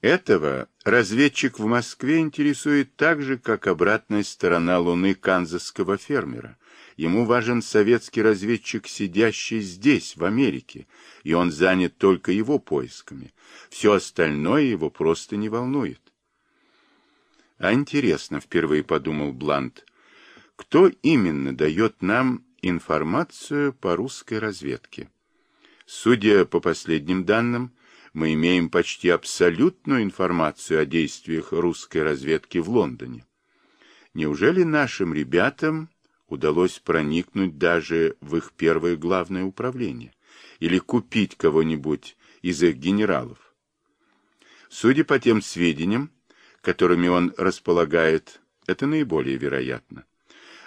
Этого разведчик в Москве интересует так же, как обратная сторона Луны канзасского фермера. Ему важен советский разведчик, сидящий здесь, в Америке, и он занят только его поисками. Все остальное его просто не волнует. А интересно, впервые подумал Блант, кто именно дает нам информацию по русской разведке? Судя по последним данным, мы имеем почти абсолютную информацию о действиях русской разведки в Лондоне. Неужели нашим ребятам удалось проникнуть даже в их первое главное управление или купить кого-нибудь из их генералов? Судя по тем сведениям, которыми он располагает, это наиболее вероятно.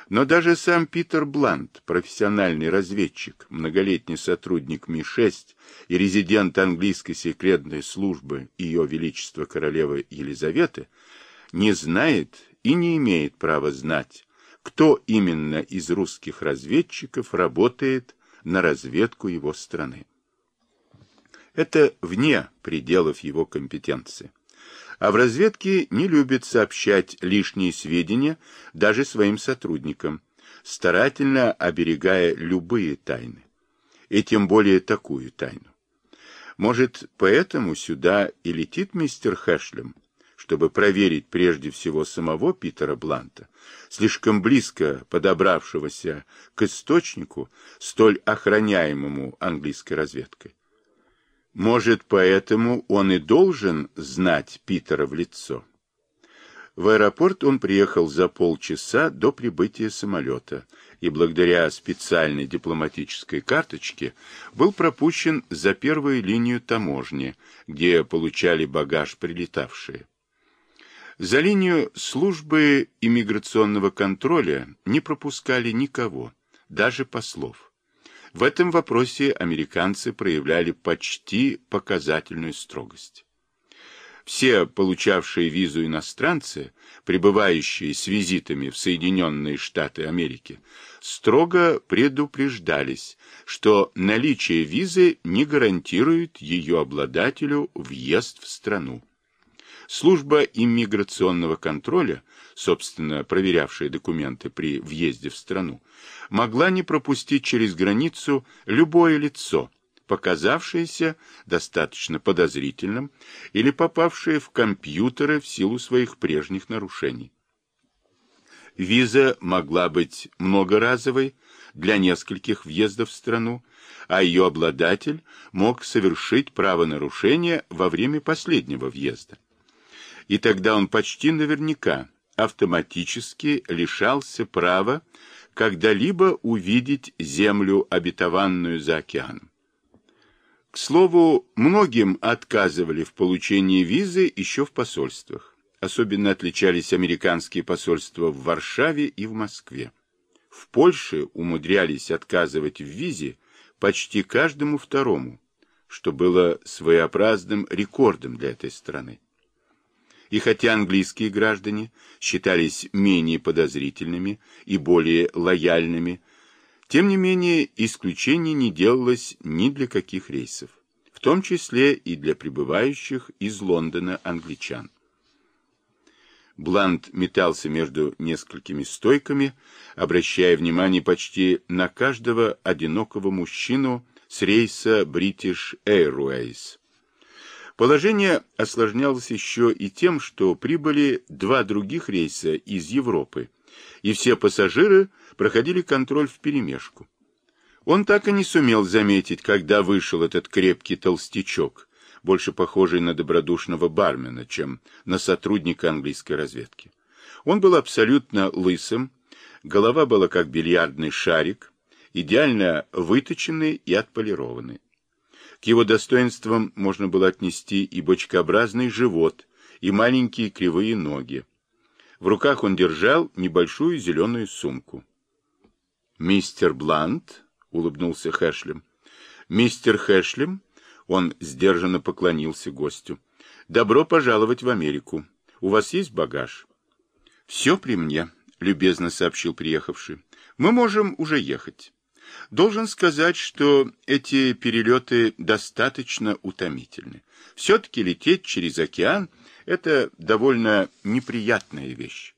Но даже сам Питер Блант, профессиональный разведчик, многолетний сотрудник Ми-6 и резидент английской секретной службы Ее Величества Королевы Елизаветы, не знает и не имеет права знать, кто именно из русских разведчиков работает на разведку его страны. Это вне пределов его компетенции а в разведке не любят сообщать лишние сведения даже своим сотрудникам, старательно оберегая любые тайны, и тем более такую тайну. Может, поэтому сюда и летит мистер Хэшлем, чтобы проверить прежде всего самого Питера Бланта, слишком близко подобравшегося к источнику, столь охраняемому английской разведкой. Может, поэтому он и должен знать Питера в лицо. В аэропорт он приехал за полчаса до прибытия самолета и благодаря специальной дипломатической карточке был пропущен за первую линию таможни, где получали багаж прилетавшие. За линию службы иммиграционного контроля не пропускали никого, даже послов. В этом вопросе американцы проявляли почти показательную строгость. Все получавшие визу иностранцы, прибывающие с визитами в Соединенные Штаты Америки, строго предупреждались, что наличие визы не гарантирует ее обладателю въезд в страну. Служба иммиграционного контроля, собственно, проверявшая документы при въезде в страну, могла не пропустить через границу любое лицо, показавшееся достаточно подозрительным или попавшее в компьютеры в силу своих прежних нарушений. Виза могла быть многоразовой для нескольких въездов в страну, а ее обладатель мог совершить правонарушение во время последнего въезда и тогда он почти наверняка автоматически лишался права когда-либо увидеть землю, обетованную за океаном. К слову, многим отказывали в получении визы еще в посольствах. Особенно отличались американские посольства в Варшаве и в Москве. В Польше умудрялись отказывать в визе почти каждому второму, что было своеобразным рекордом для этой страны. И хотя английские граждане считались менее подозрительными и более лояльными, тем не менее исключений не делалось ни для каких рейсов, в том числе и для прибывающих из Лондона англичан. Блант метался между несколькими стойками, обращая внимание почти на каждого одинокого мужчину с рейса British Airways. Положение осложнялось еще и тем, что прибыли два других рейса из Европы, и все пассажиры проходили контроль вперемешку. Он так и не сумел заметить, когда вышел этот крепкий толстячок, больше похожий на добродушного бармена, чем на сотрудника английской разведки. Он был абсолютно лысым, голова была как бильярдный шарик, идеально выточенный и отполированный. К его достоинствам можно было отнести и бочкообразный живот, и маленькие кривые ноги. В руках он держал небольшую зеленую сумку. «Мистер Блант», — улыбнулся Хэшлем. «Мистер Хэшлем», — он сдержанно поклонился гостю, — «добро пожаловать в Америку. У вас есть багаж?» «Все при мне», — любезно сообщил приехавший. «Мы можем уже ехать». Должен сказать, что эти перелеты достаточно утомительны. Все-таки лететь через океан – это довольно неприятная вещь.